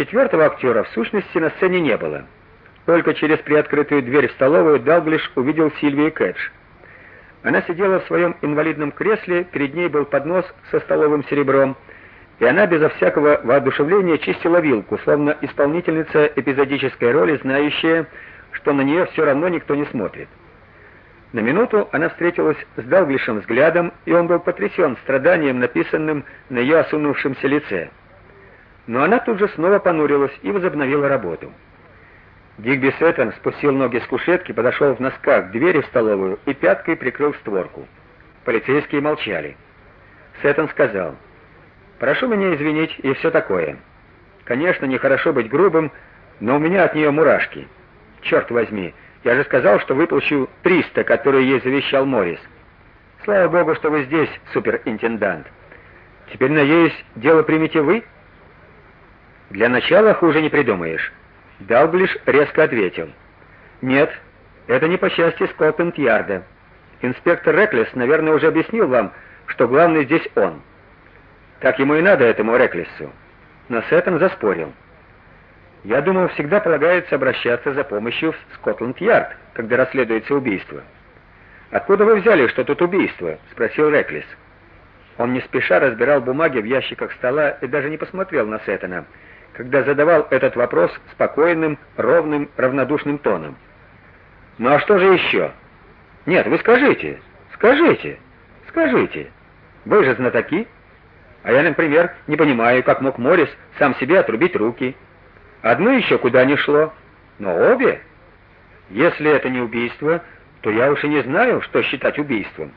Четвертого актера в сущности на сцене не было. Только через приоткрытую дверь в столовую Далглиш увидел Сильвию Кэтч. Она сидела в своем инвалидном кресле, перед ней был поднос со столовым серебром, и она безо всякого воодушевления чистила вилку, словно исполнительница эпизодической роли, знающая, что на нее все равно никто не смотрит. На минуту она встретилась с Далглишем взглядом, и он был потрясен страданием, написанным на ее осунувшемся лице. Но она тут же снова понурилась и возобновила работу. Дигби Сеттон спустил ноги с кушетки, подошел в носках к двери в столовую и пяткой прикрыл створку. Полицейские молчали. Сеттон сказал: "Прошу меня извинить и все такое. Конечно, нехорошо быть грубым, но у меня от нее мурашки. Черт возьми, я же сказал, что выплачу 300, которые ей завещал Морис. Слава богу, что вы здесь, суперинтендант. Теперь надеюсь, дело примете вы?" Для начала хуже не придумаешь. Далглиш резко ответил: "Нет, это не по части Скотланд-Ярда. Инспектор Реклес, наверное, уже объяснил вам, что главный здесь он. Так ему и надо этому Реклесу". Но Сеттон заспорил. Я думаю, всегда полагается обращаться за помощью в Скотланд-Ярд, когда расследуется убийство. Откуда вы взяли, что тут убийство? спросил Реклес. Он не спеша разбирал бумаги в ящиках стола и даже не посмотрел на Сеттона когда задавал этот вопрос спокойным, ровным, равнодушным тоном. Ну а что же еще? Нет, вы скажите. Скажите. Скажите. Вы же знатоки. А я, например, не понимаю, как мог Морис сам себе отрубить руки. Одно еще куда ни шло, но обе. Если это не убийство, то я уж и не знаю, что считать убийством.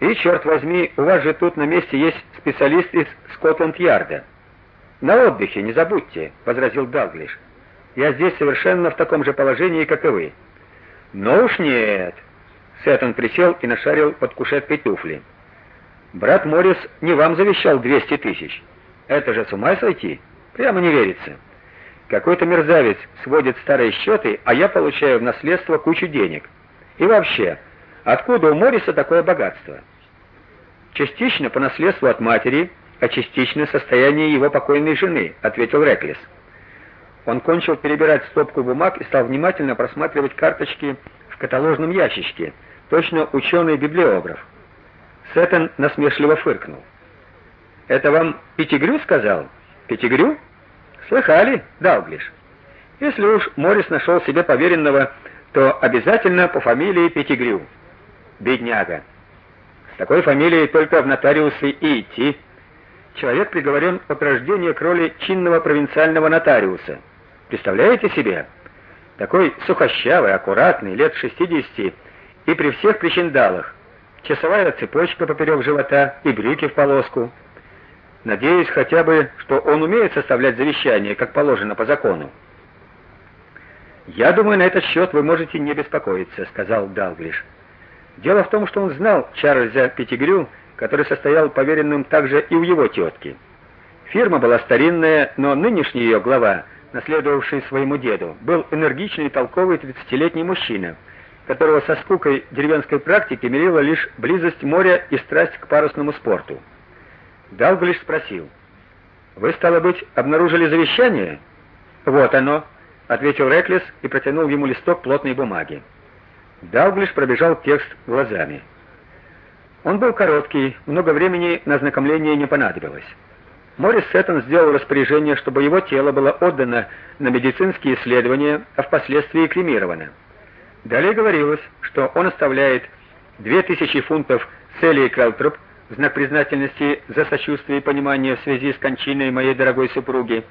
И черт возьми, у вас же тут на месте есть специалист из Скотланд-Ярда. На отдыхе, не забудьте, возразил Далглиш. Я здесь совершенно в таком же положении, как и вы. Но уж нет. Сеттон присел и нашарил под кушеткой туфли. Брат Морис не вам завещал 200 тысяч. Это же с ума сойти? Прямо не верится. Какой-то мерзавец сводит старые счеты, а я получаю в наследство кучу денег. И вообще, откуда у Мориса такое богатство? Частично по наследству от матери, а частично состояние его покойной жены, ответил Реклис. Он кончил перебирать стопку бумаг и стал внимательно просматривать карточки в каталожном ящичке, точно ученый-библиограф. Сеттон насмешливо фыркнул. Это вам Пятигрю сказал? Пятигрю? Слыхали, Далглиш? Если уж Морис нашел себе поверенного, то обязательно по фамилии Пятигрю. Бедняга. С такой фамилией только в нотариусы и идти. Человек приговорен от рождения к роли чинного провинциального нотариуса. Представляете себе? Такой сухощавый, аккуратный, лет 60 и при всех причиндалах. Часовая цепочка поперек живота и брюки в полоску. Надеюсь хотя бы, что он умеет составлять завещание, как положено по закону. Я думаю, на этот счет вы можете не беспокоиться, сказал Далглиш. Дело в том, что он знал Чарльза Петтигрю который состоял поверенным также и у его тетки. Фирма была старинная, но нынешний ее глава, наследовавший своему деду, был энергичный и толковый тридцатилетний мужчина, которого со скукой деревенской практики мирила лишь близость моря и страсть к парусному спорту. Далглиш спросил: "Вы стало быть обнаружили завещание?" "Вот оно", ответил Реклес и протянул ему листок плотной бумаги. Далглиш пробежал текст глазами. Он был короткий, много времени на ознакомление не понадобилось. Морис Сеттон сделал распоряжение, чтобы его тело было отдано на медицинские исследования, а впоследствии кремировано. Далее говорилось, что он оставляет 2000 фунтов Селии Крелтруп в знак признательности за сочувствие и понимание в связи с кончиной моей дорогой супруги,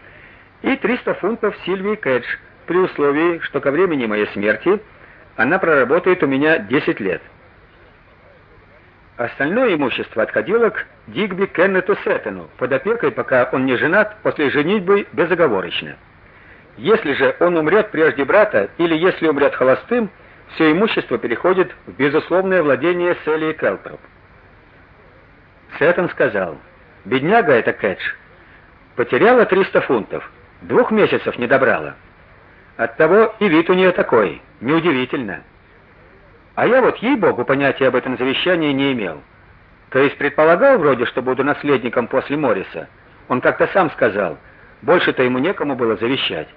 и 300 фунтов Сильвии Кэдж, при условии, что ко времени моей смерти она проработает у меня 10 лет. Остальное имущество отходило к Дигби Кеннету Сеттену под опекой, пока он не женат, после женитьбы безоговорочно. Если же он умрет прежде брата или если умрет холостым, все имущество переходит в безусловное владение Селии Келтроп. Сеттон сказал: "Бедняга эта Кэтч потеряла 300 фунтов, двух месяцев не добрала. Оттого и вид у нее такой, неудивительно". А я вот ей-богу понятия об этом завещании не имел. То есть предполагал вроде, что буду наследником после Мориса. Он как-то сам сказал: Больше-то ему некому было завещать.